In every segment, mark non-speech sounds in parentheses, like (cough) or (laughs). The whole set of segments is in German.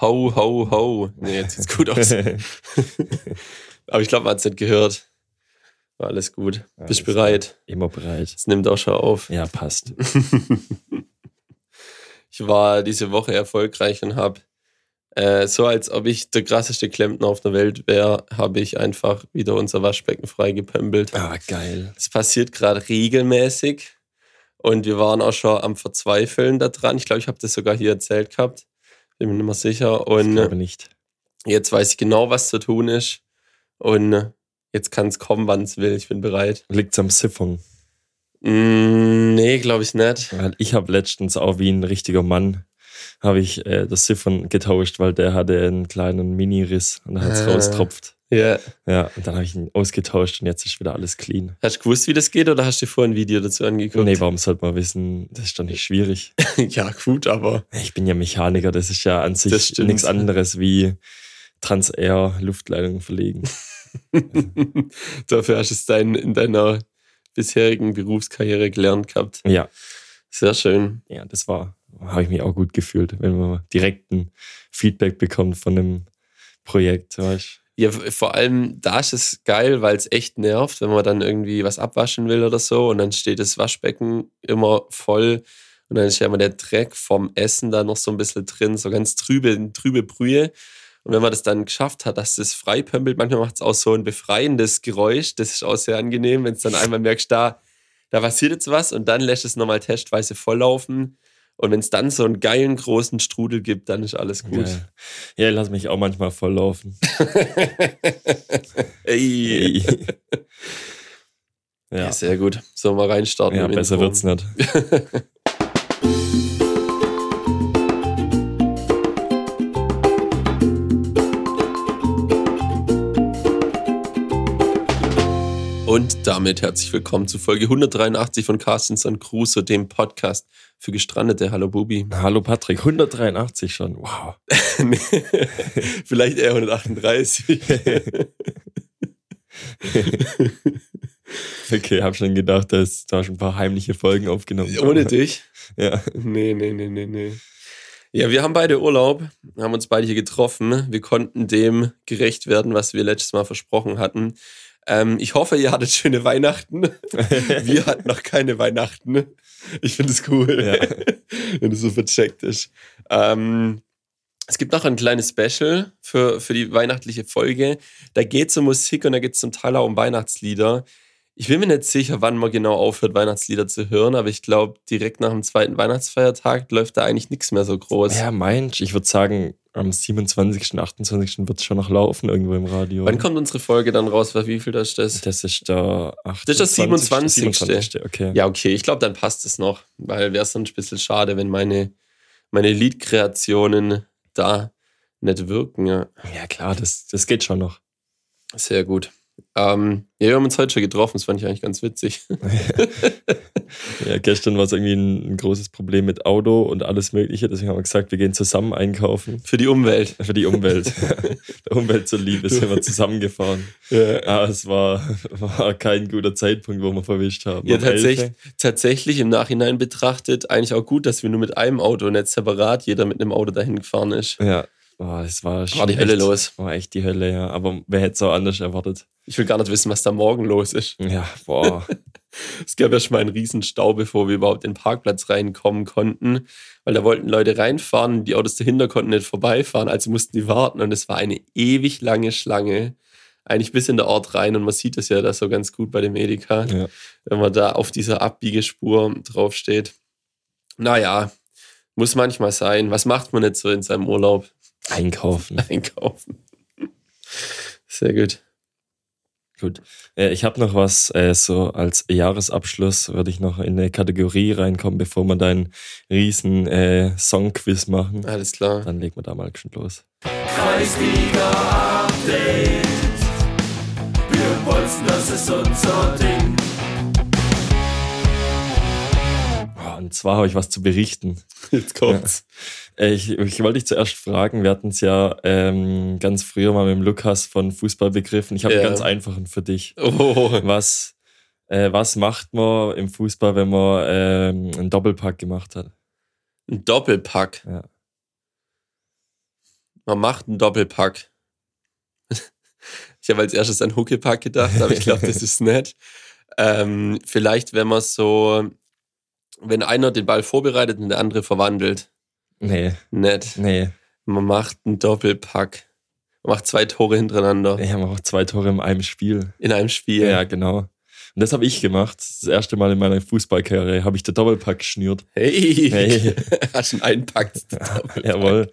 Ho, ho, ho. Nee, jetzt sieht's gut aus. (laughs) Aber ich glaube, man hat es nicht gehört. War alles gut. Ja, Bist alles bereit? Immer bereit. Es nimmt auch schon auf. Ja, passt. (laughs) ich war diese Woche erfolgreich und habe äh, so, als ob ich der krasseste Klempner auf der Welt wäre, habe ich einfach wieder unser Waschbecken freigepömpelt. Ah, geil. Das passiert gerade regelmäßig und wir waren auch schon am Verzweifeln da dran. Ich glaube, ich habe das sogar hier erzählt gehabt. Bin mir nicht mehr sicher. Ich Und glaube nicht. jetzt weiß ich genau, was zu tun ist. Und jetzt kann es kommen, wann es will. Ich bin bereit. Liegt's am Siphon. Mm, nee, glaube ich nicht. Weil ich habe letztens auch wie ein richtiger Mann habe ich äh, das Siphon getauscht, weil der hatte einen kleinen Mini-Riss und da hat's Ah. raustropft. Ja. Ja, und dann habe ich ihn ausgetauscht und jetzt ist wieder alles clean. Hast du gewusst, wie das geht oder hast du dir vorhin ein Video dazu angeguckt? Nee, warum sollte man wissen? Das ist doch nicht schwierig. (laughs) ja, gut, aber Ich bin ja Mechaniker, das ist ja an sich nichts anderes wie Transair Luftleitungen verlegen. (laughs) dafür hast du es dein, in deiner bisherigen Berufskarriere gelernt gehabt. Ja, Sehr schön. ja, das war, habe ich mich auch gut gefühlt, wenn man direkt ein Feedback bekommt von einem Projekt, weißt Ja, vor allem da ist es geil, weil es echt nervt, wenn man dann irgendwie was abwaschen will oder so und dann steht das Waschbecken immer voll und dann ist ja immer der Dreck vom Essen da noch so ein bisschen drin, so ganz trübe, trübe Brühe. Und wenn man das dann geschafft hat, dass das freipömpelt, manchmal macht es auch so ein befreiendes Geräusch. Das ist auch sehr angenehm, wenn es dann einmal merkst, da, da passiert jetzt was und dann lässt es nochmal testweise volllaufen. Und wenn es dann so einen geilen großen Strudel gibt, dann ist alles gut. Ja, ja ich lasse mich auch manchmal volllaufen. (laughs) Ey. Ja. ja, sehr gut. Sollen wir reinstarten? ja besser Intro? wird's nicht. (laughs) Und damit herzlich willkommen zu Folge 183 von Carstens und Crusoe, dem Podcast für Gestrandete. Hallo Bubi. Hallo Patrick, 183 schon. Wow. (laughs) Vielleicht eher 138. (laughs) Okay, hab schon gedacht, dass du hast ein paar heimliche Folgen aufgenommen. Ohne dich? Ja. Nee, nee, nee, nee, nee. Ja, wir haben beide Urlaub, haben uns beide hier getroffen. Wir konnten dem gerecht werden, was wir letztes Mal versprochen hatten. Ähm, ich hoffe, ihr hattet schöne Weihnachten. (laughs) Wir hatten noch keine Weihnachten. Ich finde es cool, Ja. (laughs) wenn es so vercheckt ist. Ähm, es gibt noch ein kleines Special für, für die weihnachtliche Folge. Da geht es um Musik und da geht es zum Teil auch um Weihnachtslieder. Ich bin mir nicht sicher, wann man genau aufhört, Weihnachtslieder zu hören, aber ich glaube, direkt nach dem zweiten Weihnachtsfeiertag läuft da eigentlich nichts mehr so groß. Ja, Mensch, ich würde sagen, am 27., 28. wird es schon noch laufen irgendwo im Radio. Wann kommt unsere Folge dann raus? Wie viel das ist das? Das ist der 28. Das ist das 27.. 27. Okay. Ja, okay, ich glaube, dann passt es noch, weil wäre es sonst ein bisschen schade, wenn meine, meine Liedkreationen da nicht wirken. Ja, ja, klar, das, das geht schon noch. sehr gut. Ähm, ja, wir haben uns heute schon getroffen, das fand ich eigentlich ganz witzig. (laughs) Ja, gestern war es irgendwie ein, ein großes Problem mit Auto und alles Mögliche. Deswegen haben wir gesagt, wir gehen zusammen einkaufen. Für die Umwelt. Für die Umwelt. (laughs) Der Umwelt zuliebe sind wir zusammengefahren. Ja, Aber es war, war kein guter Zeitpunkt, wo wir verwischt haben. ja tatsächlich, 11. tatsächlich im Nachhinein betrachtet eigentlich auch gut, dass wir nur mit einem Auto, nicht separat, jeder mit einem Auto dahin gefahren ist. Ja, boah, es war, schon War die Hölle echt, los. War echt die Hölle, ja. Aber wer hätte es auch anders erwartet? Ich will gar nicht wissen, was da morgen los ist. Ja, boah. (laughs) Es gab ja schon mal einen Riesenstau, bevor wir überhaupt in den Parkplatz reinkommen konnten, weil da wollten Leute reinfahren, die Autos dahinter konnten nicht vorbeifahren, also mussten die warten und es war eine ewig lange Schlange, eigentlich bis in der Ort rein und man sieht es ja da so ganz gut bei dem Edeka, Ja. wenn man da auf dieser Abbiegespur draufsteht. Naja, muss manchmal sein. Was macht man jetzt so in seinem Urlaub? Einkaufen. (laughs) Einkaufen. Sehr gut. Gut. Äh, ich habe noch was, äh, so als Jahresabschluss würde ich noch in eine Kategorie reinkommen, bevor wir da einen riesen äh, Songquiz machen. Alles klar. Dann legen wir da mal schon los. Kreisliga Update. Wir wollen, das ist unser Ding. Und zwar habe ich was zu berichten. Jetzt kommt's. Äh, Ich, ich wollte dich zuerst fragen, wir hatten es ja ähm, ganz früher mal mit dem Lukas von Fußball begriffen. Ich habe Ja. einen ganz einfachen für dich. Oh, Was, äh, was macht man im Fußball, wenn man ähm, einen Doppelpack gemacht hat? ein Doppelpack. Ja. man macht einen Doppelpack. (laughs) Ich habe als erstes an Huckepack gedacht, aber ich glaube, das (laughs) ist nett. Ähm, vielleicht, wenn man so, wenn einer den Ball vorbereitet und der andere verwandelt. Nee, Nett. nee. Man macht einen Doppelpack. Man macht zwei Tore hintereinander Wir haben auch zwei Tore in einem Spiel. in einem Spiel. Ja, genau. Und das habe ich gemacht. Das erste Mal in meiner Fußballkarriere habe ich den Doppelpack geschnürt. Hey, Hey. (laughs) hast du einen einpackt. (laughs) Jawohl.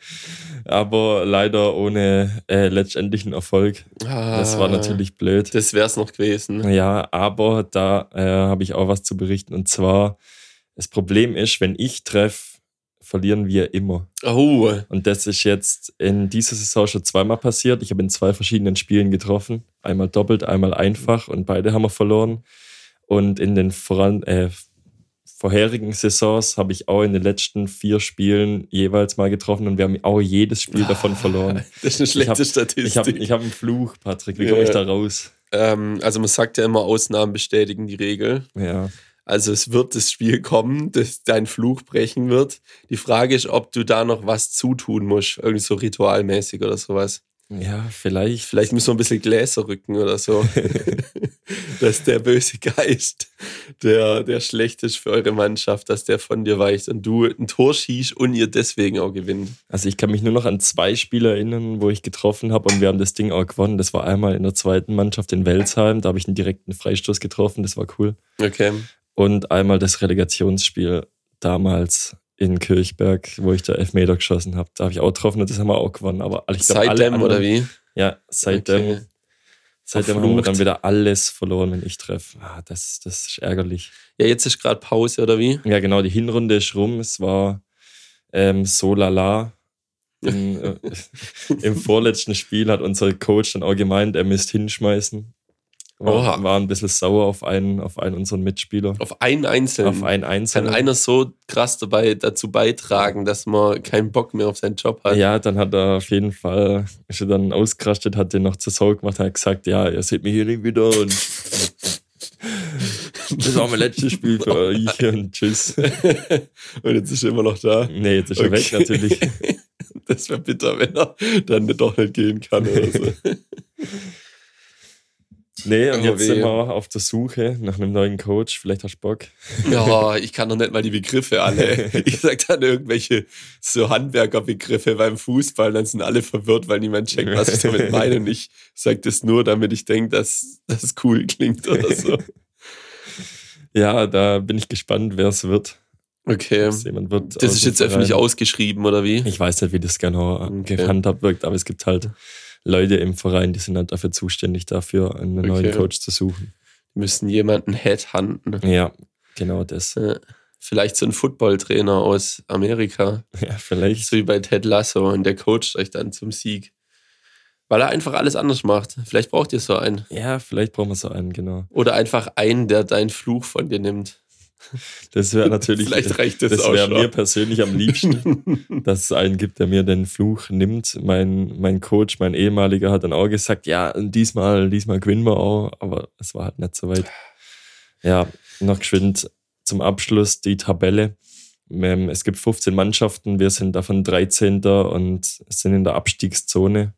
Aber leider ohne äh, letztendlichen Erfolg. Das war natürlich blöd. Ah, Das wäre es noch gewesen. Ja, aber da äh, habe ich auch was zu berichten. Und zwar, das Problem ist, wenn ich treffe, verlieren wir immer. Oh, Und das ist jetzt in dieser Saison schon zweimal passiert. Ich habe in zwei verschiedenen Spielen getroffen. Einmal doppelt, einmal einfach und beide haben wir verloren. Und in den voran, äh, vorherigen Saisons habe ich auch in den letzten vier Spielen jeweils mal getroffen und wir haben auch jedes Spiel davon verloren. (laughs) das ist eine schlechte Ich habe Statistik. ich hab, ich hab einen Fluch, Patrick. Wie komme ich Ja. da raus? ähm, also man sagt ja immer, Ausnahmen bestätigen die Regel. Ja. Also es wird das Spiel kommen, das dein Fluch brechen wird. Die Frage ist, ob du da noch was zutun musst, irgendwie so ritualmäßig oder sowas. Ja, vielleicht. Vielleicht müssen wir ein bisschen Gläser rücken oder so. (laughs) (laughs) dass der böse Geist, der, der schlecht ist für eure Mannschaft, dass der von dir weicht und du ein Tor schießt und ihr deswegen auch gewinnt. Also ich kann mich nur noch an zwei Spiele erinnern, wo ich getroffen habe und wir haben das Ding auch gewonnen. Das war einmal in der zweiten Mannschaft in Welsheim, da habe ich einen direkten Freistoß getroffen, das war cool. Okay. Und einmal das Relegationsspiel damals in Kirchberg, wo ich da Elfmeter geschossen habe. Da habe ich auch getroffen und das haben wir auch gewonnen. Aber ich glaub, alle Seitdem oder anderen- wie? Ja, seitdem, Okay. seitdem haben wir dann wieder alles verloren, wenn ich treffe. Ah, das, das ist ärgerlich. Ja, jetzt ist gerade Pause oder wie? Ja, genau, die Hinrunde ist rum. Es war ähm, so lala. Im, äh, (laughs) Im vorletzten Spiel hat unser Coach dann auch gemeint, er müsste hinschmeißen. War, Oha. war ein bisschen sauer auf einen, auf einen unseren Mitspieler. Auf einen Einzelnen. Auf einen Kann Einzelnen. einer so krass dabei dazu beitragen, dass man keinen Bock mehr auf seinen Job hat? Ja, dann hat er auf jeden Fall, ist er dann ausgerastet, hat den noch zur Sau gemacht, hat gesagt, ja, ihr seht mich hier nicht wieder und (laughs) das war mein letztes Spiel für (laughs) euch und tschüss. (laughs) Und jetzt ist er immer noch da. Nee, jetzt ist er weg natürlich. Das wäre bitter, wenn er dann doch nicht gehen kann oder so. Nee, und jetzt sind wir auf der Suche nach einem neuen Coach. Vielleicht hast du Bock. Ja, (laughs) ich kann doch nicht mal die Begriffe alle. Ich sag dann irgendwelche so Handwerkerbegriffe beim Fußball, dann sind alle verwirrt, weil niemand checkt, was ich damit meine. Und ich sag das nur, damit ich denke, dass das cool klingt oder so. (laughs) Ja, da bin ich gespannt, wer es wird. Okay. Das ist jetzt öffentlich ausgeschrieben, oder wie? Ich weiß nicht, wie das genau Okay. gehandhabt wirkt, aber es gibt halt Leute im Verein, die sind halt dafür zuständig, dafür einen Okay. neuen Coach zu suchen. Die müssen jemanden headhunten. Ja, genau das. Ja. Vielleicht so ein Footballtrainer aus Amerika. (laughs) Ja, vielleicht. So wie bei Ted Lasso und der coacht euch dann zum Sieg. Weil er einfach alles anders macht. Vielleicht braucht ihr so einen. Ja, vielleicht brauchen wir so einen, genau. Oder einfach einen, der deinen Fluch von dir nimmt. Das wäre (laughs) natürlich. Vielleicht reicht das, das wäre mir persönlich am liebsten, (laughs) dass es einen gibt, der mir den Fluch nimmt. Mein, mein Coach, mein ehemaliger, hat dann auch gesagt, ja, diesmal, diesmal gewinnen wir auch, aber es war halt nicht so weit. Ja, noch geschwind zum Abschluss die Tabelle. Ähm, Es gibt 15 Mannschaften, wir sind davon 13. und sind in der Abstiegszone.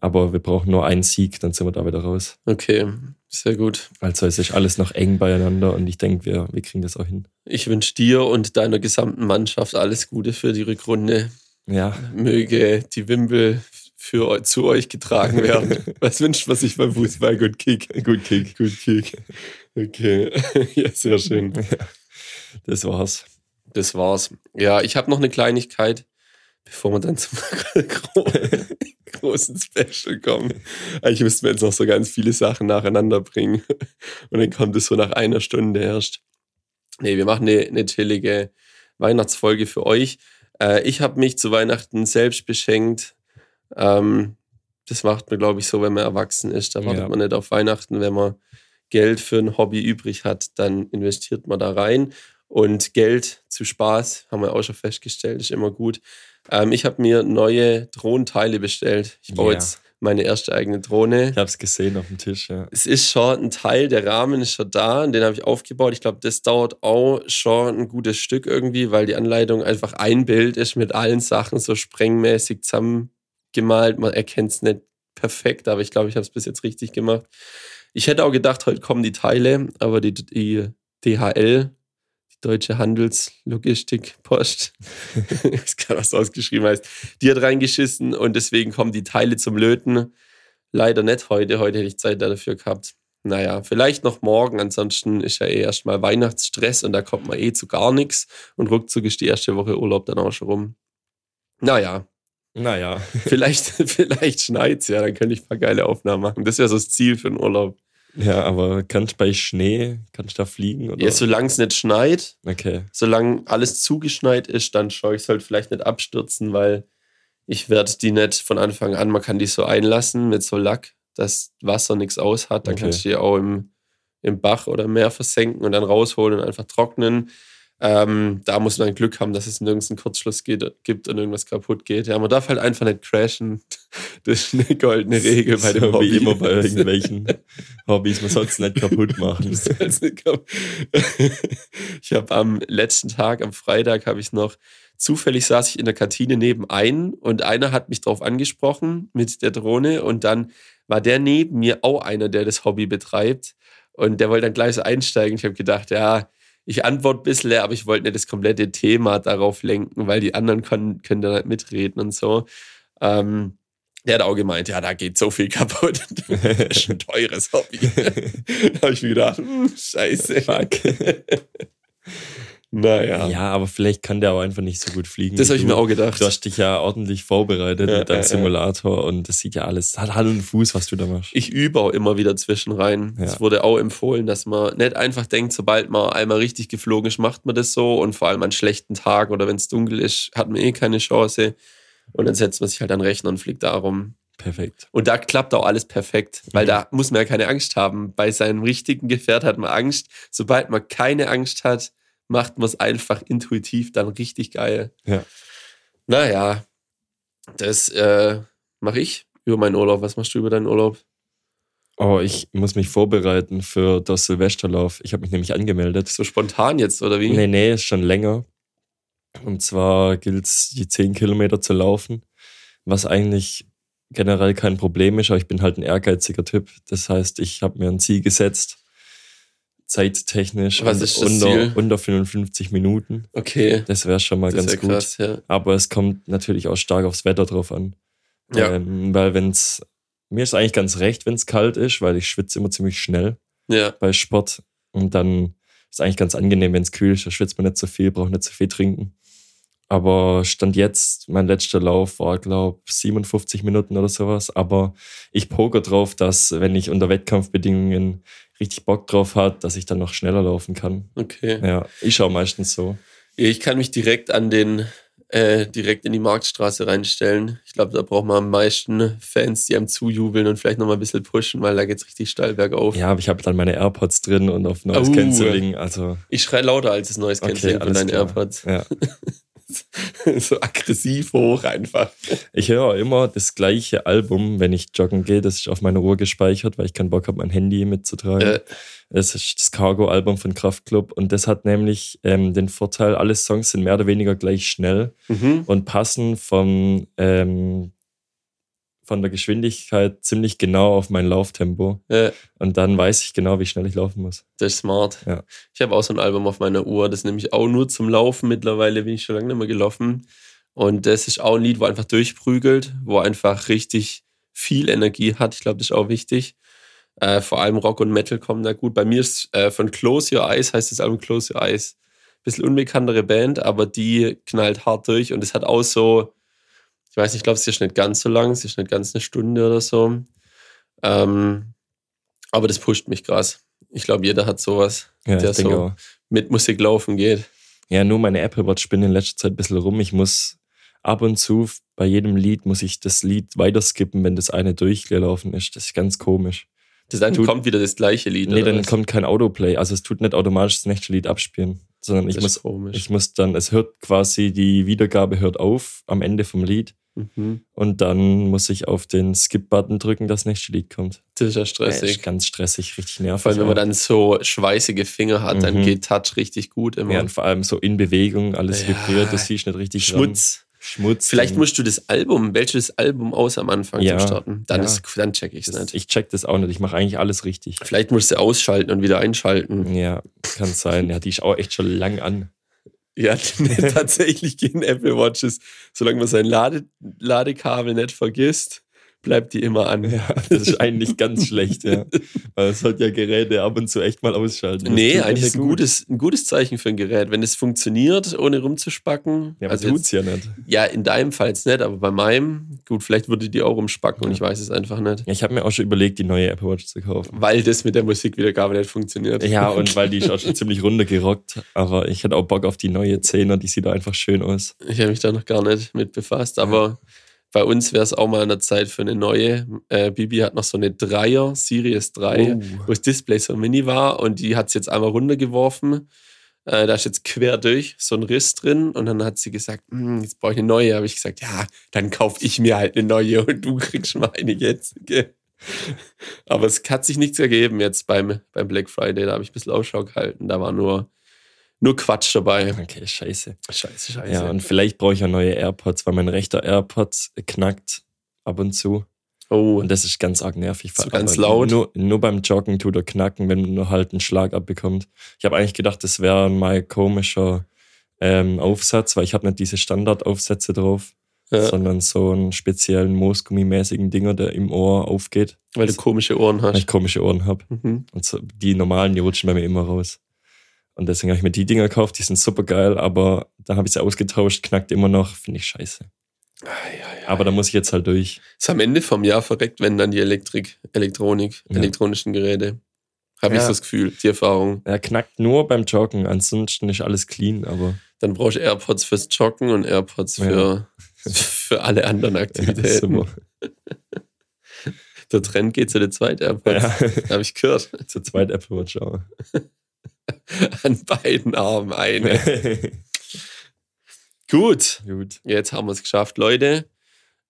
Aber wir brauchen nur einen Sieg, dann sind wir da wieder raus. Okay, sehr gut. Also es ist alles noch eng beieinander und ich denke, wir, wir kriegen das auch hin. Ich wünsche dir und deiner gesamten Mannschaft alles Gute für die Rückrunde. Ja, Möge die Wimpel für zu euch getragen werden. (laughs) Was wünscht man sich beim Fußball? Gut Kick. Gut Kick. Gut Kick. Okay. (laughs) Ja, sehr schön. das war's. Das war's. Ja, ich habe noch eine Kleinigkeit, bevor wir dann zum (laughs) gro großen Special kommen. Eigentlich müssten wir jetzt noch so ganz viele Sachen nacheinander bringen. Und dann kommt es so nach einer Stunde erst. Nee, wir machen eine, eine chillige Weihnachtsfolge für euch. Äh, ich habe mich zu Weihnachten selbst beschenkt. Ähm, das macht man, glaube ich, so, wenn man erwachsen ist. Da wartet Ja. man nicht auf Weihnachten. Wenn man Geld für ein Hobby übrig hat, dann investiert man da rein. Und Geld zu Spaß, haben wir auch schon festgestellt, ist immer gut. Ähm, ich habe mir neue Drohnenteile bestellt. Ich baue Ja. jetzt meine erste eigene Drohne. Ich habe es gesehen auf dem Tisch, ja. Es ist schon ein Teil, der Rahmen ist schon da, den habe ich aufgebaut. Ich glaube, das dauert auch schon ein gutes Stück irgendwie, weil die Anleitung einfach ein Bild ist mit allen Sachen so sprengmäßig zusammen gemalt. Man erkennt es nicht perfekt, aber ich glaube, ich habe es bis jetzt richtig gemacht. Ich hätte auch gedacht, heute kommen die Teile, aber die, die DHL, Deutsche Handelslogistik Post, ich kann was ausgeschrieben heißt, die hat reingeschissen und deswegen kommen die Teile zum Löten. Leider nicht heute. Heute hätte ich Zeit dafür gehabt. Naja, vielleicht noch morgen. Ansonsten ist ja eh erstmal Weihnachtsstress und da kommt man eh zu gar nichts. Und ruckzuck ist die erste Woche Urlaub dann auch schon rum. Naja, Naja. vielleicht, (laughs) vielleicht schneit's ja, dann könnte ich ein paar geile Aufnahmen machen. Das wäre so das Ziel für den Urlaub. Ja, aber kannst bei Schnee, kannst da fliegen? Oder? Ja, solange es nicht schneit, okay. solange alles zugeschneit ist, dann schaue ich es halt vielleicht nicht abstürzen, weil ich werde die nicht von Anfang an, man kann die so einlassen mit so Lack, dass Wasser nichts aus hat. Dann Okay. kannst du die auch im, im Bach oder Meer versenken und dann rausholen und einfach trocknen. Ähm, da muss man Glück haben, dass es nirgends einen Kurzschluss geht, gibt und irgendwas kaputt geht. Ja, man darf halt einfach nicht crashen. (laughs) Das ist eine goldene Regel bei dem so Hobby. wie immer bei irgendwelchen Hobbys. Man soll es nicht kaputt (laughs) machen. nicht (laughs) ich habe am letzten Tag, am Freitag, habe ich noch zufällig saß ich in der Kantine neben einen und einer hat mich drauf angesprochen mit der Drohne und dann war der neben mir auch einer, der das Hobby betreibt und der wollte dann gleich so einsteigen. Ich habe gedacht, ja, ich antworte ein bisschen, aber ich wollte nicht das komplette Thema darauf lenken, weil die anderen können, können da nicht mitreden und so. Ähm, der hat auch gemeint, ja, da geht so viel (laughs) kaputt. Das ist ein teures Hobby. (laughs) da habe ich mir gedacht, hm, scheiße. Fuck. (laughs) Naja. Ja, aber vielleicht kann der auch einfach nicht so gut fliegen. das habe ich mir auch gedacht. Du hast dich ja ordentlich vorbereitet Ja, mit deinem ja, ja. Simulator und das sieht ja alles, hat Hand und Fuß, was du da machst. Ich übe auch immer wieder zwischen rein. Ja. Es wurde auch empfohlen, dass man nicht einfach denkt, sobald man einmal richtig geflogen ist, macht man das so. Und vor allem an schlechten Tagen oder wenn es dunkel ist, hat man eh keine Chance. Und dann setzt man sich halt an den Rechner und fliegt darum. Perfekt. Und da klappt auch alles perfekt, weil Mhm. da muss man ja keine Angst haben. Bei seinem richtigen Gefährt hat man Angst. Sobald man keine Angst hat, macht man es einfach intuitiv dann richtig geil. Ja. Naja, das äh, mache ich über meinen Urlaub. Was machst du über deinen Urlaub? Oh, ich muss mich vorbereiten für das Silvesterlauf. Ich habe mich nämlich angemeldet. So spontan jetzt, oder wie? Nee, nee, ist schon länger. Und zwar gilt es, die 10 Kilometer zu laufen, was eigentlich generell kein Problem ist, aber ich bin halt ein ehrgeiziger Typ. Das heißt, ich habe mir ein Ziel gesetzt, zeittechnisch Was ist das unter, Ziel? unter 55 Minuten. Okay, Das wäre schon mal das ganz gut. krass, ja. Aber es kommt natürlich auch stark aufs Wetter drauf an. Ja. Ähm, weil wenn's mir ist eigentlich ganz recht, wenn es kalt ist, weil ich schwitze immer ziemlich schnell Ja, bei Sport. Und dann ist es eigentlich ganz angenehm, wenn es kühl ist, da schwitzt man nicht so viel, braucht nicht so viel trinken. Aber Stand jetzt, mein letzter Lauf war, glaube 57 Minuten oder sowas. Aber ich poker drauf, dass, wenn ich unter Wettkampfbedingungen richtig Bock drauf hat, dass ich dann noch schneller laufen kann. okay. Ja, ich schaue meistens so. Ich kann mich direkt an den, äh, direkt in die Marktstraße reinstellen. Ich glaube, da braucht man am meisten Fans, die einem zujubeln und vielleicht nochmal ein bisschen pushen, weil da geht's richtig steil bergauf. Ja, aber ich habe dann meine AirPods drin und auf Noise. Cancelling. Also, Ich schreie lauter als das neues okay, Canceling von deinen klar. AirPods. Ja. (laughs) (laughs) so aggressiv hoch einfach. Ich höre immer das gleiche Album, wenn ich joggen gehe. Das ist auf meiner Uhr gespeichert, weil ich keinen Bock habe, mein Handy mitzutragen. Äh, Das ist das Cargo-Album von Kraftklub und das hat nämlich ähm, den Vorteil, alle Songs sind mehr oder weniger gleich schnell mhm. und passen vom, ähm, von der Geschwindigkeit ziemlich genau auf mein Lauftempo. äh, Und dann weiß ich genau, wie schnell ich laufen muss. das ist smart. Ja. Ich habe auch so ein Album auf meiner Uhr, das nehme ich auch nur zum Laufen. Mittlerweile bin ich schon lange nicht mehr gelaufen. Und das ist auch ein Lied, wo einfach durchprügelt, wo einfach richtig viel Energie hat. Ich glaube, das ist auch wichtig. Äh, vor allem Rock und Metal kommen da gut. Bei mir ist äh, von Close Your Eyes, heißt das Album Close Your Eyes. Bisschen unbekanntere Band, aber die knallt hart durch und es hat auch so, ich weiß nicht, ich glaube, es ist nicht ganz so lang, es ist nicht ganz eine Stunde oder so. Ähm, aber das pusht mich krass. Ich glaube, jeder hat sowas, Ja, der ich so auch. mit Musik laufen geht. Ja, nur meine Apple Watch spinnt in letzter Zeit ein bisschen rum. Ich muss ab und zu bei jedem Lied muss ich das Lied weiter skippen, wenn das eine durchgelaufen ist. Das ist ganz komisch. Dann Tut- kommt wieder das gleiche Lied. Nee, dann was? kommt kein Autoplay. Also es tut nicht automatisch das nächste Lied abspielen, sondern ich das muss, ist komisch. ich muss dann, es hört quasi, die Wiedergabe hört auf am Ende vom Lied mhm. und dann muss ich auf den Skip-Button drücken, das nächste Lied kommt. Das ist ja stressig. ist ganz stressig, richtig nervig. Vor allem, wenn man dann so schweißige Finger hat, dann Mhm. geht Touch richtig gut immer. ja, und vor allem so in Bewegung, alles Ja. vibriert, du siehst nicht richtig ran. Schmutz. Schmutz. Vielleicht musst du das Album, welches Album aus am Anfang Ja, zu starten. Dann, ja. ist, dann check ich es das, nicht. ich check das auch nicht. Ich mache eigentlich alles richtig. Vielleicht musst du ausschalten und wieder einschalten. Ja, kann sein. Ja, die ist auch echt schon lang an. Ja, (laughs) (laughs) tatsächlich gehen Apple Watches, solange man sein Lade Ladekabel nicht vergisst, bleibt die immer an. Ja, das ist eigentlich ganz schlecht, ja. (laughs) Weil es sollte ja Geräte ab und zu echt mal ausschalten. Das Nee, eigentlich ist ein gut. gutes, ein gutes Zeichen für ein Gerät. Wenn es funktioniert, ohne rumzuspacken. Ja, aber also tut's jetzt, ja nicht. ja, in deinem Fall jetzt nicht, aber bei meinem, gut, vielleicht würde die auch rumspacken und ich weiß es einfach nicht. Ja, ich habe mir auch schon überlegt, die neue Apple Watch zu kaufen. Weil das mit der Musikwiedergabe nicht funktioniert. Ja, (laughs) und weil die ist auch schon ziemlich runtergerockt. Aber ich hätte auch Bock auf die neue 10er, die sieht einfach schön aus. Ich habe mich da noch gar nicht mit befasst, aber bei uns wäre es auch mal an der Zeit für eine neue. Äh, Bibi hat noch so eine Dreier, Series 3, Oh. wo das Display so mini war und die hat es jetzt einmal runtergeworfen. Äh, da ist jetzt quer durch so ein Riss drin und dann hat sie gesagt, "Hm, jetzt brauche ich eine neue. Habe ich gesagt, ja, dann kaufe ich mir halt eine neue und du kriegst meine jetzige. (laughs) Aber es hat sich nichts ergeben jetzt beim, beim Black Friday. Da habe ich ein bisschen Ausschau gehalten. Da war nur, nur Quatsch dabei. Okay, scheiße. Scheiße, scheiße. Ja, und vielleicht brauche ich ja neue AirPods, weil mein rechter AirPods knackt ab und zu. oh, Und das ist ganz arg nervig. So ganz laut? Nur, nur beim Joggen tut er knacken, wenn man nur halt einen Schlag abbekommt. Ich habe eigentlich gedacht, das wäre mal komischer ähm, Aufsatz, weil ich habe nicht diese Standardaufsätze drauf, Ja. sondern so einen speziellen Moosgummimäßigen Dinger, der im Ohr aufgeht, weil du komische Ohren weil ich hast. komische Ohren habe. Mhm. Und so, die normalen, die rutschen bei mir immer raus. Und deswegen habe ich mir die Dinger gekauft, die sind super geil, aber dann habe ich sie ausgetauscht, knackt immer noch, finde ich scheiße. Ah, ja, ja. Aber da muss ich jetzt halt durch. ist am Ende vom Jahr verreckt, wenn dann die Elektrik, Elektronik, Ja. elektronischen Geräte. Habe ich Ja. so das Gefühl, die Erfahrung. Er knackt nur beim Joggen, ansonsten ist alles clean, aber Dann brauchst du AirPods fürs Joggen und AirPods für, (laughs) für alle anderen ja, Aktivitäten. Der Trend geht zu den zweiten AirPods. Ja. Habe ich gehört. (laughs) Zur zweit Apple Watch auch. (laughs) (laughs) An beiden Armen eine. (laughs) Gut, Gut. jetzt haben wir es geschafft, Leute.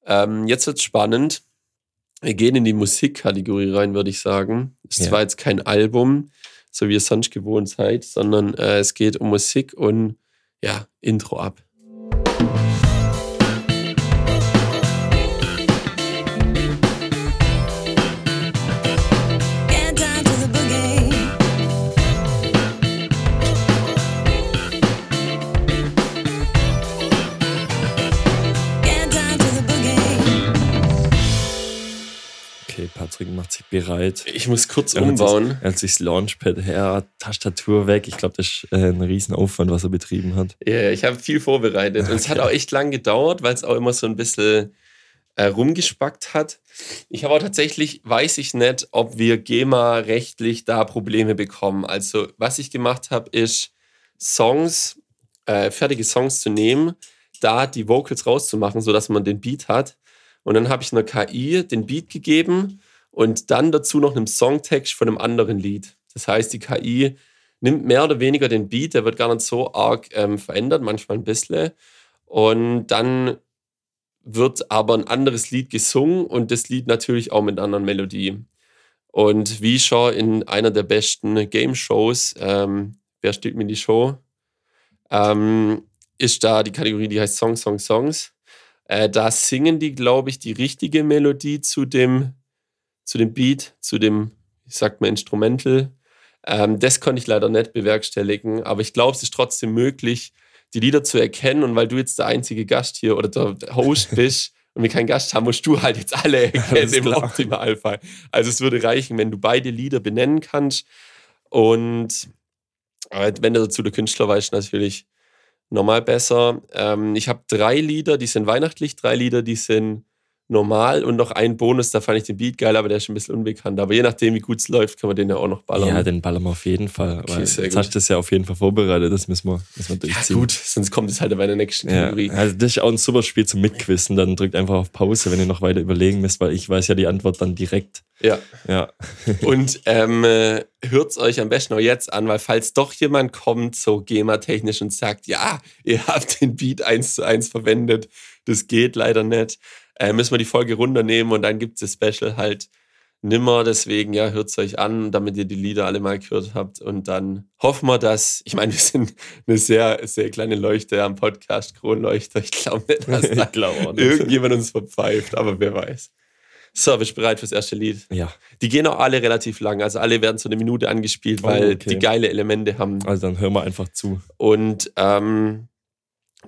Ähm, jetzt wird spannend. Wir gehen in die Musikkategorie rein, würde ich sagen. Es ist Ja. zwar jetzt kein Album, so wie ihr sonst gewohnt seid, sondern äh, es geht um Musik und ja, Intro ab. Bereit. Ich muss kurz Er hat sich- umbauen. Er hat sich das Launchpad her, Tastatur weg. Ich glaube, das ist äh, ein Riesenaufwand, was er betrieben hat. Ja, ich habe viel vorbereitet. Und es hat auch echt lang gedauert, weil es auch immer so ein bisschen äh, rumgespackt hat. Ich habe auch tatsächlich, weiß ich nicht, ob wir GEMA-rechtlich da Probleme bekommen. Also, was ich gemacht habe, ist Songs, äh, fertige Songs zu nehmen, da die Vocals rauszumachen, sodass man den Beat hat. Und dann habe ich einer KI den Beat gegeben und dann dazu noch einen Songtext von einem anderen Lied. Das heißt, die KI nimmt mehr oder weniger den Beat, der wird gar nicht so arg ähm, verändert, manchmal ein bisschen. Und dann wird aber ein anderes Lied gesungen und das Lied natürlich auch mit einer anderen Melodie. Und wie schon in einer der besten Game-Shows, ähm, wer steht mir die Show, ähm, ist da die Kategorie, die heißt Song, Song, Songs. Äh, da singen die, glaube ich, die richtige Melodie zu dem, zu dem Beat, zu dem, ich sag mal, Instrumental. Ähm, das konnte ich leider nicht bewerkstelligen, aber ich glaube, es ist trotzdem möglich, die Lieder zu erkennen. Und weil du jetzt der einzige Gast hier oder der Host (laughs) bist und wir keinen Gast haben, musst du halt jetzt alle erkennen im. Optimalfall. Also es würde reichen, wenn du beide Lieder benennen kannst. Und wenn du dazu der Künstler weißt, natürlich normal besser. Ähm, ich habe drei Lieder, die sind weihnachtlich, drei Lieder, die sind normal und noch ein Bonus, da fand ich den Beat geil, aber der ist schon ein bisschen unbekannt. Aber je nachdem, wie gut es läuft, kann man den ja auch noch ballern. Ja, den ballern wir auf jeden Fall. Okay, jetzt gut. hast du das ja auf jeden Fall vorbereitet, das müssen wir, müssen wir Ja, durchziehen. gut, sonst kommt es halt bei der nächsten Ja, Kategorie. also das ist auch ein super Spiel zum Mitquissen. Dann drückt einfach auf Pause, wenn ihr noch weiter überlegen müsst, weil ich weiß ja die Antwort dann direkt. Ja. Ja, (laughs) Und ähm, äh, hört es euch am besten auch jetzt an, weil falls doch jemand kommt, so GEMA-technisch und sagt, ja, ihr habt den Beat eins zu eins verwendet, das geht leider nicht, äh, müssen wir die Folge runternehmen und dann gibt es das Special halt nimmer. Deswegen, ja, hört es euch an, damit ihr die Lieder alle mal gehört habt. Und dann hoffen wir, dass, ich meine, wir sind eine sehr, sehr kleine Leuchte am Podcast, Kronleuchter. Ich glaube nicht, dass (laughs) da irgendjemand uns verpfeift, aber wer weiß. So, bist du bereit fürs erste Lied? Ja, Die gehen auch alle relativ lang, also alle werden so eine Minute angespielt, weil Oh, okay. die geile Elemente haben. also dann hören wir einfach zu. Und ähm,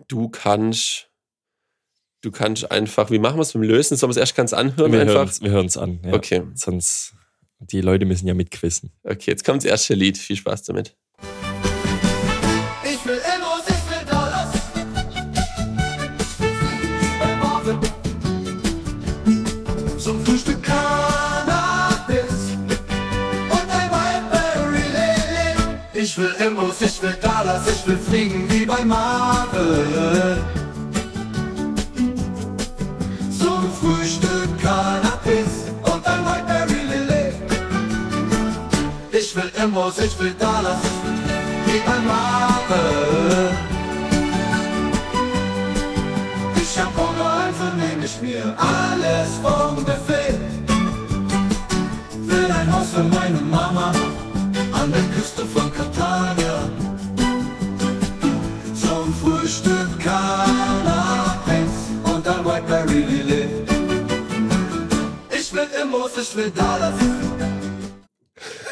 du kannst, du kannst einfach, wie machen wir es mit dem Lösen? Sollen wir es erst ganz anhören? Wir einfach? hören's- wir hören es an. Ja. Okay. Sonst, die Leute müssen ja mitquissen. Okay, jetzt kommt das erste Lied. Viel Spaß damit. Ich will Emos, ich will Dollars. Bei Marvin. Zum Frühstück Cannabis und ein Wildberry Lily. Ich will Emos, ich will Dollars, ich will fliegen wie bei Marvel. Ich will Emos, ich will Dollars wie ein Marvel. Ich hab Hunger, also nehm ich mir alles vom Buffet. Will ein Haus für meine Mama an der Küste von Catania. Zum Frühstück Cannabis und ein Whiteberry Lily. Ich will Immos, ich will Dollars.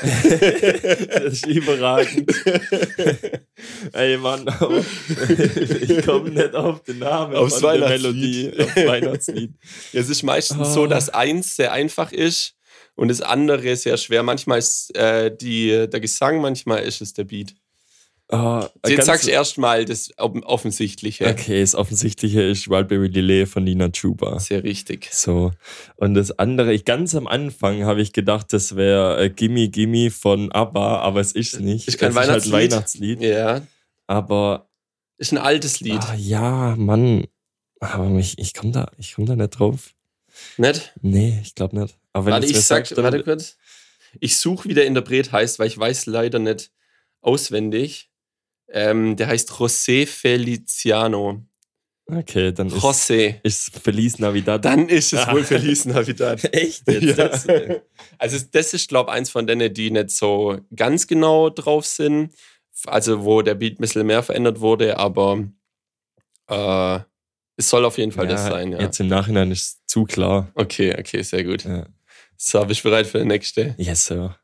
(laughs) Das ist überragend. (laughs) Ey, Mann, ich komme nicht auf den Namen Aufs Weihnachtslied. Melodie. Auf Weihnachtslied. (laughs) Ja, es ist meistens Oh. so, dass eins sehr einfach ist und das andere sehr schwer. Manchmal ist äh, die, der Gesang, manchmal ist es der Beat. Oh, Jetzt sagst du erstmal das Offen- Offensichtliche. Okay, das Offensichtliche ist Wildberry Lillet von Nina Chuba. Sehr richtig. So. Und das andere, ich ganz am Anfang habe ich gedacht, das wäre äh, Gimme Gimme von ABBA, aber es ist nicht. Ist kein es ist halt Weihnachtslied. Weihnachtslied. Ja, Aber ist ein altes Lied. ah, ja, Mann. Aber mich, ich komme da, ich komm da nicht drauf. Nicht? Nee, ich glaube nicht. Aber wenn Warte, ich sag, dann- warte kurz. Ich suche, wie der Interpret heißt, weil ich weiß leider nicht auswendig. Ähm, der heißt José Feliciano. Okay, dann ist, José. ist Feliz Navidad. Dann ist es wohl (laughs) Feliz Navidad. (laughs) Echt? Ja. das, Also das ist, glaube ich, eins von denen, die nicht so ganz genau drauf sind. Also wo der Beat ein bisschen mehr verändert wurde, aber äh, es soll auf jeden Fall das sein, ja. Jetzt im Nachhinein ist es zu klar. Okay, okay, sehr gut. Ja. So, bist du bereit für die nächste? Yes, Sir.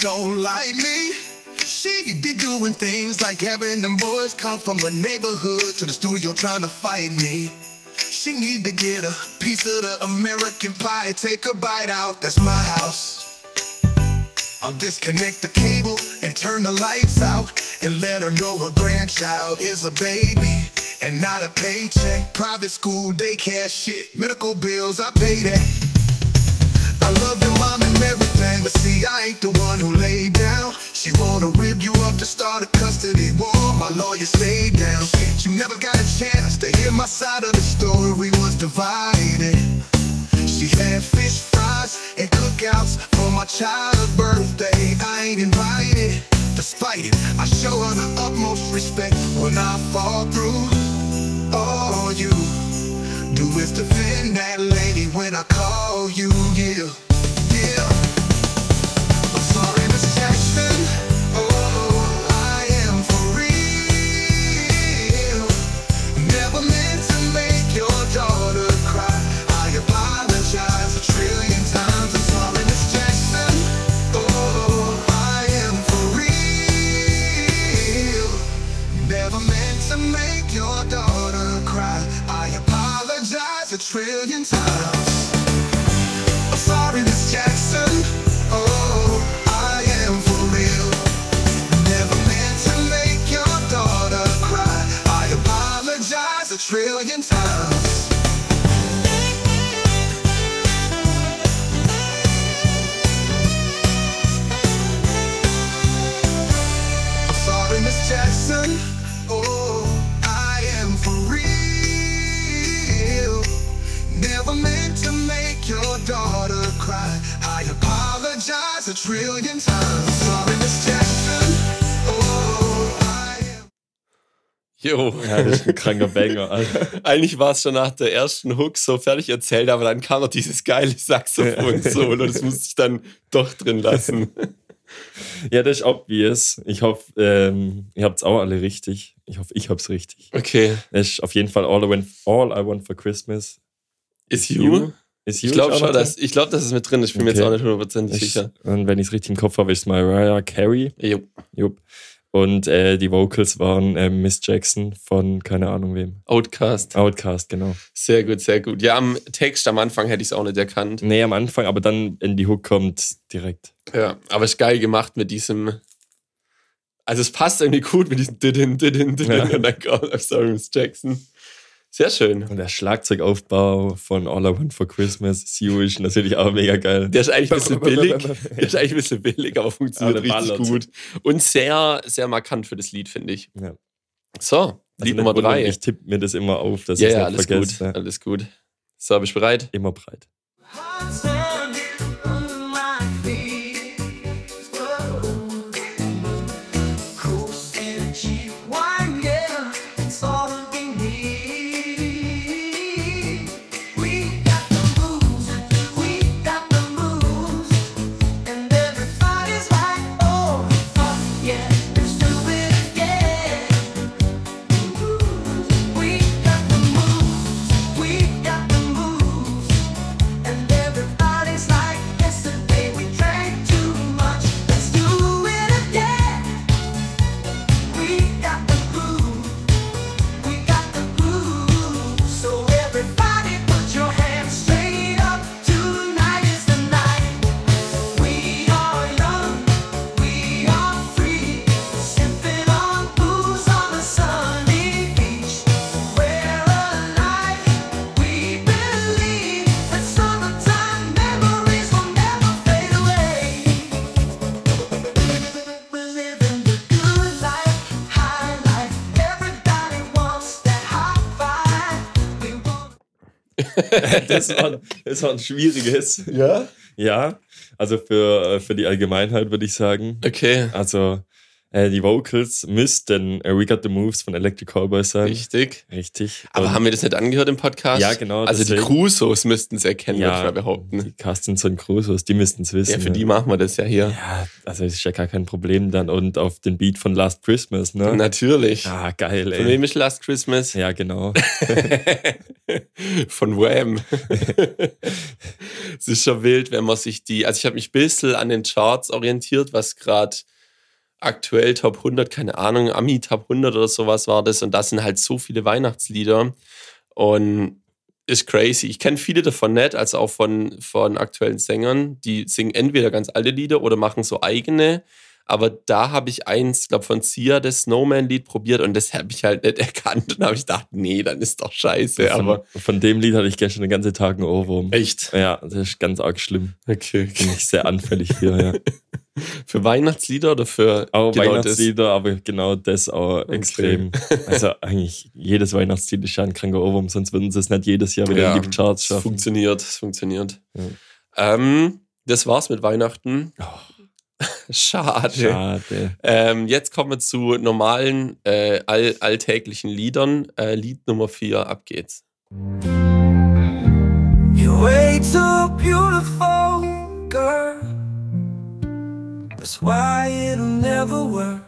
Don't like me. She be doing things like having them boys come from the neighborhood to the studio trying to fight me. She need to get a piece of the American pie, take a bite out. That's my house. I'll disconnect the cable and turn the lights out and let her know her grandchild is a baby and not a paycheck. Private school, daycare shit, medical bills, I pay that. I love your mom and everything, but see, I ain't the one who laid down. She wanna rip you up to start a custody war. My lawyer stayed down. You never got a chance to hear my side of the story. We was divided. She had fish fries and cookouts for my child's birthday. I ain't invited. Despite it, I show her the utmost respect when I fall through. All you do is defend that lady when I call you. Yeah. Trillion times. I'm sorry, Miss Jackson. Oh, I am for real. Never meant to make your daughter cry. I apologize a trillion times. Jo. Ja, das ist ein kranker Banger, Alter. (laughs) Eigentlich war es schon nach der ersten Hook so fertig erzählt, aber dann kam noch dieses geile Saxophon-Solo. Das musste ich dann doch drin lassen. (laughs) Ja, das ist obvious. Ich hoffe, ähm, ihr habt es auch alle richtig. Ich hoffe, ich hab's richtig. Okay. Das ist auf jeden Fall All I Want, All I Want for Christmas. Is you? Ist Ich glaube schon, dass, ich glaub, dass es mit drin ist. Ich bin mir jetzt Okay. auch nicht hundertprozentig sicher. Und wenn ich es richtig im Kopf habe, ist es Mariah Carey. Jo. Jupp. Und äh, die Vocals waren äh, Miss Jackson von keine Ahnung wem. Outcast. Outcast, genau. Sehr gut, sehr gut. Ja, am Text am Anfang hätte ich es auch nicht erkannt. Nee, am Anfang, aber dann in die Hook kommt direkt. Ja, aber ist geil gemacht mit diesem. Also es passt irgendwie gut mit diesem Didin, Didin, Didin Ja. und dann kommt I'm sorry, Miss Jackson. Sehr schön. Und der Schlagzeugaufbau von All I Want for Christmas, Sue ist natürlich auch mega geil. Der ist eigentlich ein bisschen billig. (laughs) Der ist eigentlich ein bisschen billig, aber funktioniert Aber richtig gut. Und sehr, sehr markant für das Lied, finde ich. Ja. So, Also Lied nicht Nummer drei. Ich tippe mir das immer auf, dass Ja, ich es nicht alles vergesse. gut. Ja. Alles gut. So, bist du bereit? Immer breit. (laughs) Das war, das war ein schwieriges. Ja. Ja, also für, äh, für die Allgemeinheit würde ich sagen. Okay. Also äh, die Vocals müssten äh, We Got the Moves von Electric Cowboy sein. Richtig. Richtig. Aber Und haben wir das nicht angehört im Podcast? Ja, genau, Also die deswegen. Crusoes müssten es erkennen, würde ich ja, mal behaupten. die Carstenson Crusoes, die müssten es wissen. Ja, für die machen wir das ja hier. Ja, also ist ja gar kein Problem dann. Und auf den Beat von Last Christmas, ne? Natürlich. Ah, geil, Von ey. wem ist Last Christmas? Ja, genau. (laughs) Von Wham. (laughs) es ist schon wild, wenn man sich die. Also, ich habe mich ein bisschen an den Charts orientiert, was gerade aktuell Top 100, keine Ahnung, Ami Top 100 oder sowas war das. Und da sind halt so viele Weihnachtslieder. Und ist crazy. Ich kenne viele davon nicht, also auch von, von aktuellen Sängern. Die singen entweder ganz alte Lieder oder machen so eigene. Aber da habe ich eins, glaube von Sia, das Snowman-Lied probiert und das habe ich halt nicht (laughs) erkannt. Und habe ich gedacht, nee, dann ist doch scheiße. Von, Aber von dem Lied hatte ich gestern den ganzen Tag einen Ohrwurm. echt. Ja, das ist ganz arg schlimm. Okay. Bin ich sehr anfällig für, ja. (laughs) Für Weihnachtslieder oder für Auch genau das? Weihnachtslieder, aber genau das auch extrem. Also eigentlich jedes Weihnachtslied ist ja ein kranker Ohrwurm, sonst würden sie es nicht jedes Jahr wieder Ja, in die Charts es schaffen. funktioniert, es funktioniert. Ja. Ähm, das war's mit Weihnachten. Oh, (laughs) Schade. schade. Ähm, jetzt kommen wir zu normalen, äh, all, alltäglichen Liedern. Äh, Lied Nummer 4, ab geht's. You're way too beautiful, girl. That's why it'll never work.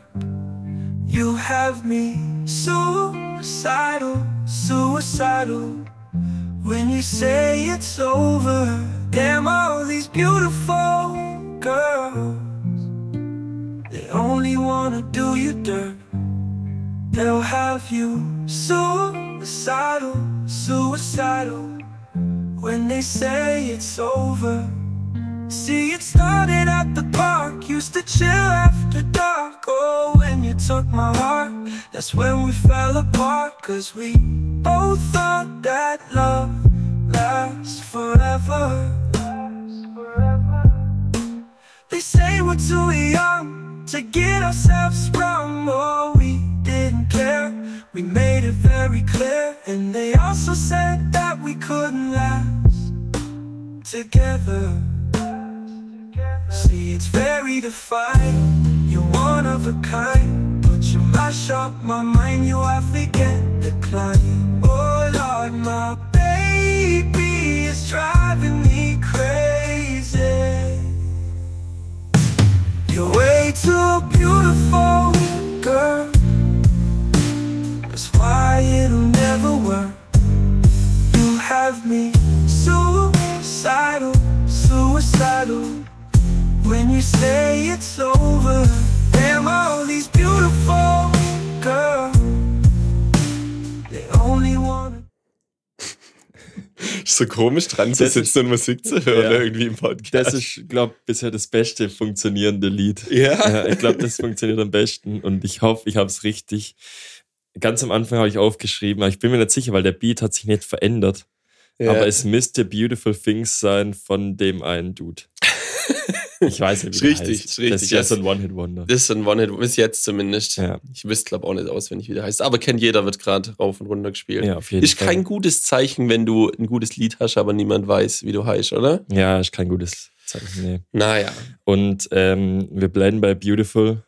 You have me suicidal, suicidal. When you say it's over, damn all these beautiful girls. They only wanna do you dirt. They'll have you suicidal, suicidal when they say it's over. See, it started at the park, used to chill after dark. Oh, when you took my heart, that's when we fell apart. Cause we both thought that love lasts forever. They say we're too young to get ourselves sprung. Oh, we didn't care. We made it very clear. And they also said that we couldn't last together. See, it's very defined. You're one of a kind. But you mash up my mind, you I forget the climb. Oh Lord, my baby is driving me crazy. You're way too beautiful, girl. That's why it'll never work. You have me suicidal, suicidal. When you say it's over, damn all these beautiful girls. They only wanna. (laughs) Ist so komisch dran zu sitzen und Musik zu hören Ja. irgendwie im Podcast. Das ist, glaube ich, bisher das beste funktionierende Lied. Ja. ja ich glaube, das funktioniert am besten und ich hoffe, ich habe es richtig. Ganz am Anfang habe ich aufgeschrieben, aber ich bin mir nicht sicher, weil der Beat hat sich nicht verändert. Ja. Aber es müsste Beautiful Things sein von dem einen Dude. (laughs) Ich weiß nicht, wie der richtig, heißt. ist richtig, Das ist ein One-Hit-Wonder. Das ist ein One-Hit, bis jetzt zumindest. Ja. Ich wüsste, glaube auch nicht auswendig, wie der heißt. Aber kennt jeder, wird gerade rauf und runter gespielt. Ja, auf jeden ist Fall. kein gutes Zeichen, wenn du ein gutes Lied hast, aber niemand weiß, wie du heißt, oder? Ja, ist kein gutes Zeichen. Nee. Naja. Und ähm, wir bleiben bei Beautiful.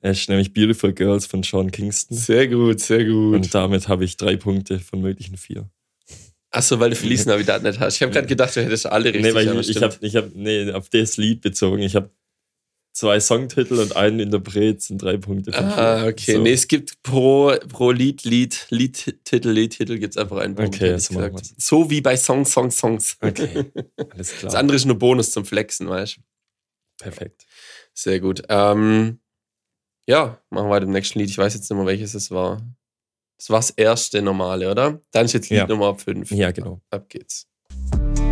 Es ist nämlich Beautiful Girls von Sean Kingston. Sehr gut, sehr gut. Und damit habe ich drei Punkte von möglichen vier. Achso, weil du Feliz Navidad nicht hast. Ich habe gerade gedacht, du hättest alle richtig. nee, weil ich, ich habe ich hab, nee, auf das Lied bezogen. Ich habe zwei Songtitel und einen Interpret sind drei Punkte. Ah, okay. So. Nee, es gibt pro, pro Lied, Lied, Liedtitel, Liedtitel gibt es einfach einen Punkt. Okay, machen gesagt. So wie bei Songs, Songs, Songs. Okay, (laughs) alles Das klar. andere ist nur Bonus zum Flexen, weißt du? Perfekt. Sehr gut. Ähm, ja, machen wir weiter im nächsten Lied. Ich weiß jetzt nicht mehr, welches es war. Das war das erste normale, oder? Dann ist jetzt Lied Ja. Nummer 5. Ja, genau. Ab geht's.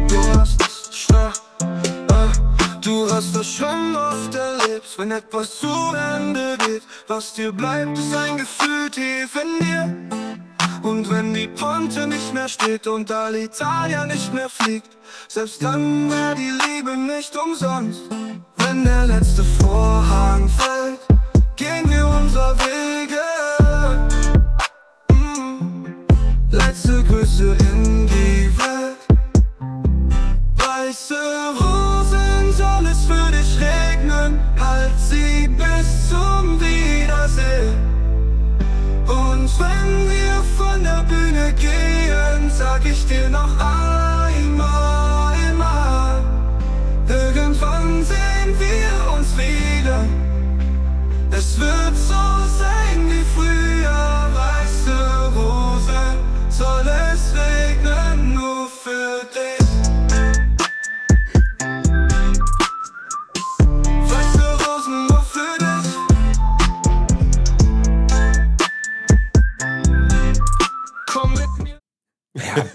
Du hast es schwer, äh, du hast das schon oft erlebt, wenn etwas zu Ende geht. Was dir bleibt, ist ein Gefühl tief in dir. Und wenn die Ponte nicht mehr steht und Alitalia nicht mehr fliegt, selbst dann wäre die Liebe nicht umsonst. Wenn der letzte Vorhang fällt, gehen wir unser Wege. Letzte Grüße in die Welt. Weiße Rosen soll es für dich regnen, halt sie bis zum Wiedersehen. Und wenn wir von der Bühne gehen, sag ich dir noch einmal,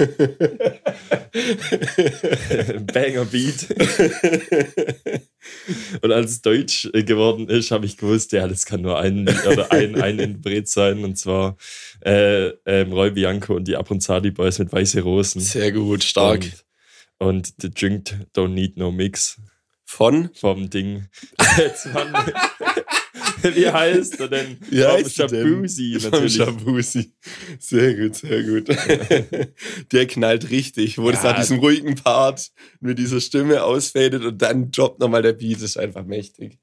(laughs) Banger Beat. und als es Deutsch geworden ist, habe ich gewusst, ja, das kann nur ein oder ein, ein Interpret sein, und zwar äh, ähm, Roy Bianco und die Abronzadi Boys mit Weiße Rosen. Sehr gut, stark. Und, und The Drink Don't Need No Mix Von? vom Ding. (laughs) (laughs) Wie heißt er denn? Wie vom denn? Shabuzi Vom natürlich. Shabuzi. Sehr gut, sehr gut. (laughs) Der knallt richtig, wo das Ja. nach diesem ruhigen Part mit dieser Stimme ausfadet und dann droppt nochmal der Beat, das ist einfach mächtig.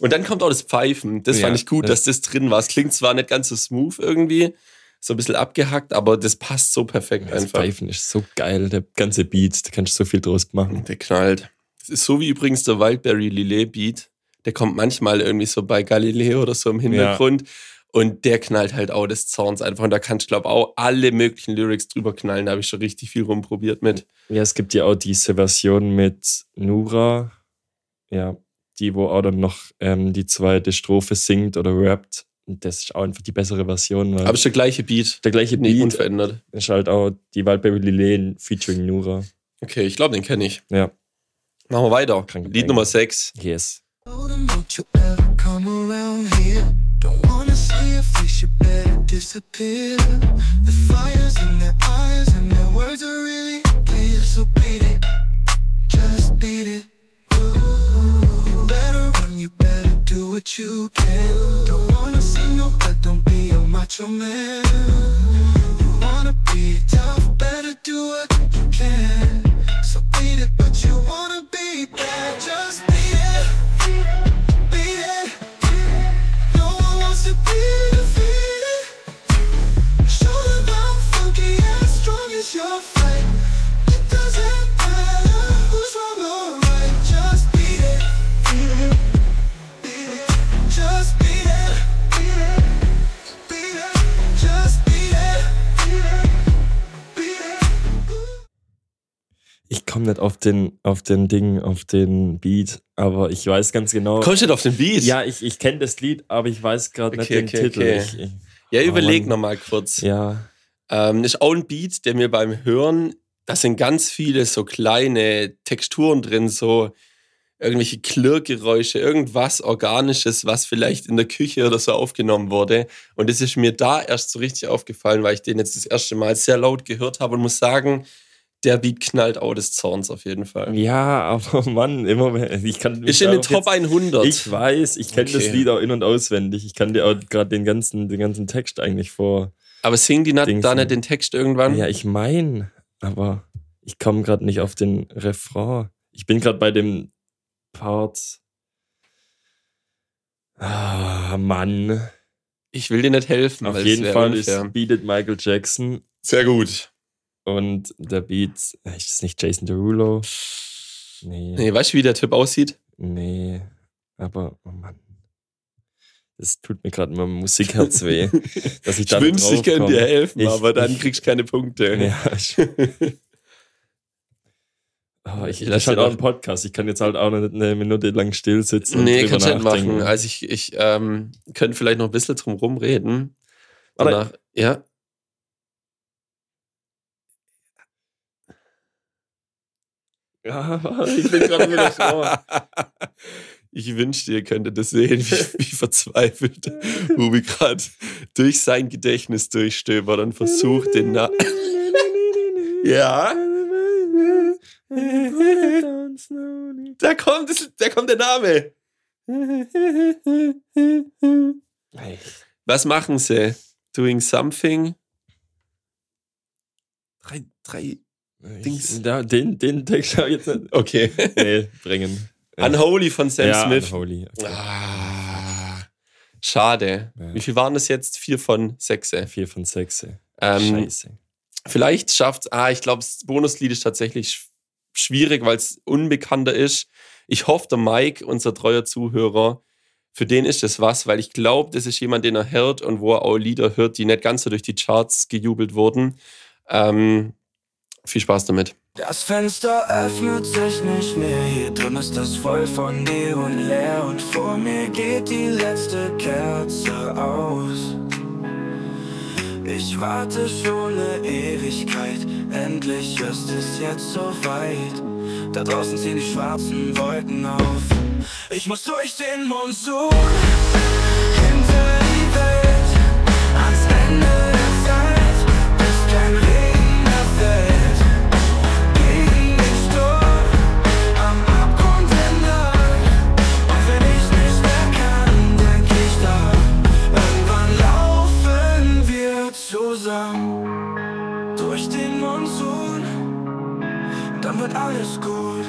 Und dann kommt auch das Pfeifen. Das Ja, fand ich gut, das- dass das drin war. Es klingt zwar nicht ganz so smooth irgendwie, so ein bisschen abgehackt, aber das passt so perfekt Das einfach. Pfeifen ist so geil, der ganze Beat, da kannst du so viel draus machen. Der knallt. Es ist so wie übrigens der Wildberry Lillet Beat. Der kommt manchmal irgendwie so bei Galileo oder so im Hintergrund. Und der knallt halt auch des Zorns einfach. Und da kannst du, glaube auch alle möglichen Lyrics drüber knallen. Da habe ich schon richtig viel rumprobiert mit. Ja, es gibt ja auch diese Version mit Nura, ja, die, wo auch dann noch ähm, die zweite Strophe singt oder rappt. Und das ist auch einfach die bessere Version. Weil Aber es ist der gleiche Beat. der gleiche Nee, Beat unverändert. ist halt auch die Waldbaby Lillet featuring Nura. Okay, ich glaube, den kenne ich. Ja, Machen wir weiter. Kranke Lied. Nummer 6. yes. Don't you ever come around here. Don't wanna see your face, you better disappear. The fire's in their eyes and their words are really clear. So beat it, just beat it. Ooh, better run, you better do what you can. Don't wanna see no blood, don't be a macho man. You wanna be tough, better do what you can. So beat it, but you wanna be bad, just beat it. Baby. No one wants to be. Nicht auf den, auf den Ding, auf den Beat, aber ich weiß ganz genau. Kommst du nicht auf den Beat? ja, ich, ich kenne das Lied, aber ich weiß gerade Okay, nicht den okay, Titel. okay. Ich, ich, Ja, Oh, überleg Mann. noch mal kurz. ja. Ähm, ist auch ein Beat, der mir beim Hören, da sind ganz viele so kleine Texturen drin, so irgendwelche Klirrgeräusche, irgendwas Organisches, was vielleicht in der Küche oder so aufgenommen wurde. Und das ist mir da erst so richtig aufgefallen, weil ich den jetzt das erste Mal sehr laut gehört habe und muss sagen, der Beat knallt auch des Zorns auf jeden Fall. ja, aber Mann, immer mehr. Ich kann mich Ist in den Top jetzt- 100. Ich weiß, ich kenne das Okay. Lied auch in- und auswendig. Ich kann dir auch gerade den ganzen, den ganzen Text eigentlich vor. Aber singen die da nicht den Text irgendwann? Ja, ich mein, aber ich komme gerade nicht auf den Refrain. Ich bin gerade bei dem Part. Ah, Mann. Ich will dir nicht helfen. Auf jeden Fall ist Beat Michael Jackson sehr gut. Und der Beat, äh, ist das nicht Jason Derulo? Nee, Nee, weißt du, wie der Typ aussieht? nee, aber, oh Mann. Das tut mir gerade mein Musikherz weh. (laughs) dass ich da wünschte, ich könnte draufkomme. dir helfen, Ich- aber dann ich- kriegst du keine Punkte. Ja, ich, (laughs) oh, ich, Ich das ist halt auch ein Podcast. Ich kann jetzt halt auch nicht eine Minute lang still sitzen Nee, kannst du nicht nachdenken. machen. Also ich, ich ähm, könnte vielleicht noch ein bisschen drum rumreden. Danach, ja. Ja, (laughs) ich bin gerade wieder schlauer. Ich wünschte, ihr könntet das sehen, wie, (laughs) wie verzweifelt Ruby gerade durch sein Gedächtnis durchstöbert und versucht, den Na (laughs) Ja. Da kommt, es, da kommt der Name. Was machen sie? Doing something? Drei, drei. Dings. Ja, den, den Text habe ich jetzt nicht. Okay. (laughs) Nee, bringen. Unholy von Sam ja, Smith. Unholy. Okay. Ah, schade. Ja. Wie viel waren das jetzt? Vier von sechs. Vier von sechs. Ähm, Scheiße. vielleicht schafft ah, ich glaube, das Bonuslied ist tatsächlich sch- schwierig, weil es unbekannter ist. Ich hoffe, der Mike, unser treuer Zuhörer, für den ist das was, weil ich glaube, das ist jemand, den er hört und wo er auch Lieder hört, die nicht ganz so durch die Charts gejubelt wurden. Ähm, viel Spaß damit. Das Fenster öffnet sich nicht mehr, hier drin ist es voll von Neon leer und vor mir geht die letzte Kerze aus. Ich warte schon eine Ewigkeit, endlich ist es jetzt soweit. Da draußen ziehen die schwarzen Wolken auf. Ich muss durch den Monsun, hinter die Welt, ans Ende der Zeit, bis kein alles gut.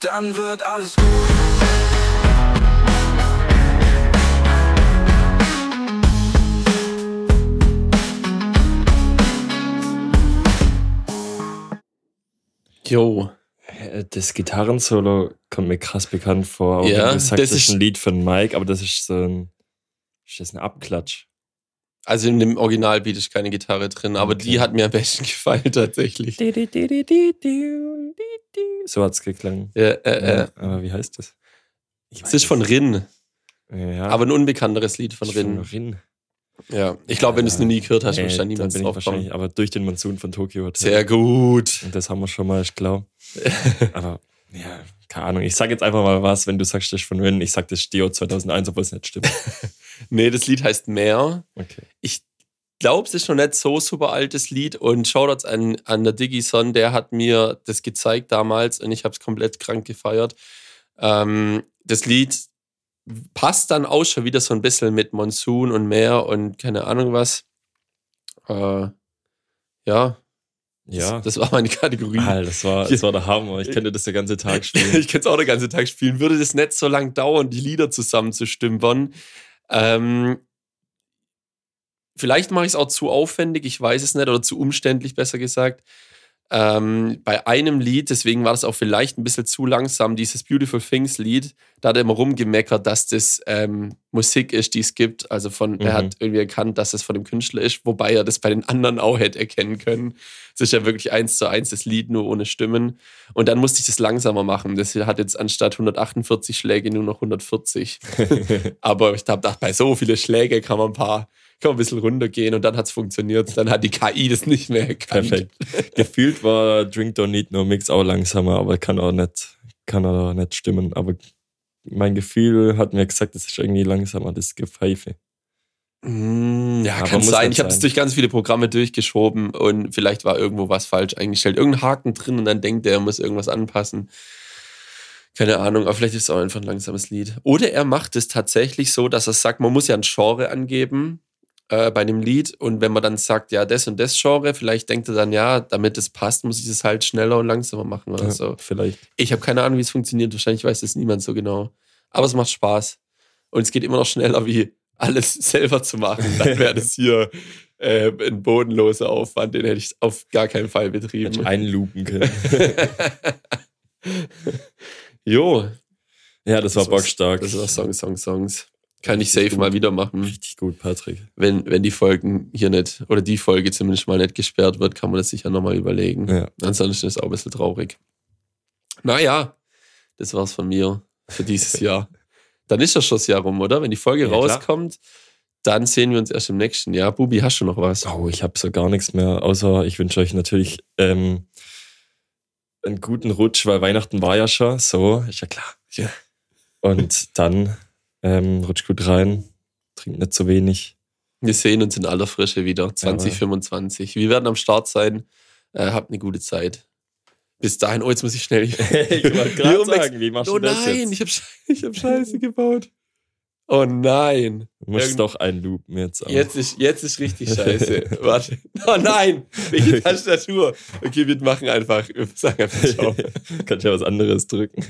Dann wird alles gut. Jo. Das Gitarrensolo kommt mir krass bekannt vor. Auch Ja, sagst, das das ist ein Lied von Mike, aber das ist so ein. Ist das ein Abklatsch? Also in dem Originalbeat ist keine Gitarre drin, aber Okay. die hat mir am besten (laughs) gefallen tatsächlich. So hat's geklungen. Ja, äh, äh. Aber wie heißt das? Ich Es ist von Rin, Ja, aber ein unbekannteres Lied von Rin. Rin. Ja, ich glaube, wenn du es noch nie gehört hast, wirst du da dann niemals bin ich drauf wahrscheinlich, kommen. aber durch den Monsun von Tokio Hotel. Sehr gut. Und das haben wir schon mal, ich glaube. (laughs) aber ja, keine Ahnung. Ich sag jetzt einfach mal was, wenn du sagst, das ist von Rin. Ich sag das Dio 2001, obwohl es nicht stimmt. (laughs) Nee, das Lied heißt Meer. Okay. Ich glaube, es ist noch nicht so super altes Lied und Shoutouts an, an der Digison, der hat mir das gezeigt damals und ich habe es komplett krank gefeiert. Ähm, das Lied passt dann auch schon wieder so ein bisschen mit Monsun und Meer und keine Ahnung was. Äh, ja, Ja. das, das war meine Kategorie. Alter, das war, das war der Hammer. Ich könnte das den ganzen Tag (laughs) spielen. ich könnte es auch den ganzen Tag spielen. Würde das nicht so lang dauern, die Lieder zusammenzustümpern. Ähm, vielleicht mache ich es auch zu aufwendig, ich weiß es nicht, oder zu umständlich, besser gesagt. Ähm, bei einem Lied, deswegen war das auch vielleicht ein bisschen zu langsam, dieses Beautiful Things Lied, da hat er immer rumgemeckert, dass das ähm, Musik ist, die es gibt. Also von, er Mhm. hat irgendwie erkannt, dass es von dem Künstler ist, wobei er das bei den anderen auch hätte erkennen können. Es ist ja wirklich eins zu eins das Lied, nur ohne Stimmen. Und dann musste ich das langsamer machen. Das hat jetzt anstatt 148 Schläge nur noch 140. (laughs) Aber ich habe gedacht, bei so viele Schläge kann man ein paar, kann man ein bisschen runtergehen und dann hat es funktioniert. Dann hat die KI das nicht mehr erkannt. Perfekt. Gefühlt war Drink Don't Need No Mix auch langsamer, aber kann auch nicht, kann auch nicht stimmen. Aber mein Gefühl hat mir gesagt, es ist irgendwie langsamer, das Gepfeife. Mm, ja, Aber kann sein. Ich habe es sein. durch ganz viele Programme durchgeschoben und vielleicht war irgendwo was falsch eingestellt. Irgendein Haken drin und dann denkt er, er muss irgendwas anpassen. Keine Ahnung, aber vielleicht ist es auch einfach ein langsames Lied. Oder er macht es tatsächlich so, dass er sagt, man muss ja ein Genre angeben äh, bei dem Lied und wenn man dann sagt, ja, das und das Genre, vielleicht denkt er dann, ja, damit es passt, muss ich es halt schneller und langsamer machen oder Ja, so. Vielleicht. Ich habe keine Ahnung, wie es funktioniert. Wahrscheinlich weiß das niemand so genau. Aber es macht Spaß. Und es geht immer noch schneller, wie alles (laughs) selber zu machen. Dann wäre das hier äh, ein bodenloser Aufwand, den hätte ich auf gar keinen Fall betrieben. Einlupen können. (laughs) jo, ja, das war Das war's. bockstark. das war Song, Song, Songs. Kann ich safe gut. mal wieder machen. Richtig gut, Patrick. Wenn, wenn die Folgen hier nicht, oder die Folge zumindest mal nicht gesperrt wird, kann man das sicher nochmal überlegen. Ja. Ansonsten ist es auch ein bisschen traurig. Naja, das war's von mir für dieses (laughs) Jahr. Dann ist das schon das Jahr rum, oder? Wenn die Folge Ja, klar. rauskommt, dann sehen wir uns erst im nächsten Jahr. Bubi, hast du noch was? Oh, ich habe so gar nichts mehr, außer ich wünsche euch natürlich ähm, einen guten Rutsch, weil Weihnachten war ja schon, so, ist ja klar. Ja. Und dann ähm, rutscht gut rein, trinkt nicht zu wenig. Wir sehen uns in aller Frische wieder, 2025. Wir werden am Start sein. Äh, habt eine gute Zeit. Bis dahin, oh, jetzt muss ich schnell. (laughs) ich wollte (laughs) gerade sagen, wie machst oh du das nein, jetzt? ich habe hab Scheiße gebaut. Oh nein. Du musst irgend- doch einloopen jetzt auch. Jetzt ist, jetzt ist richtig scheiße. (laughs) Warte. Oh nein, welche Tastatur? Okay, wir machen einfach, wir sagen einfach Ciao. Kannst ja was anderes drücken.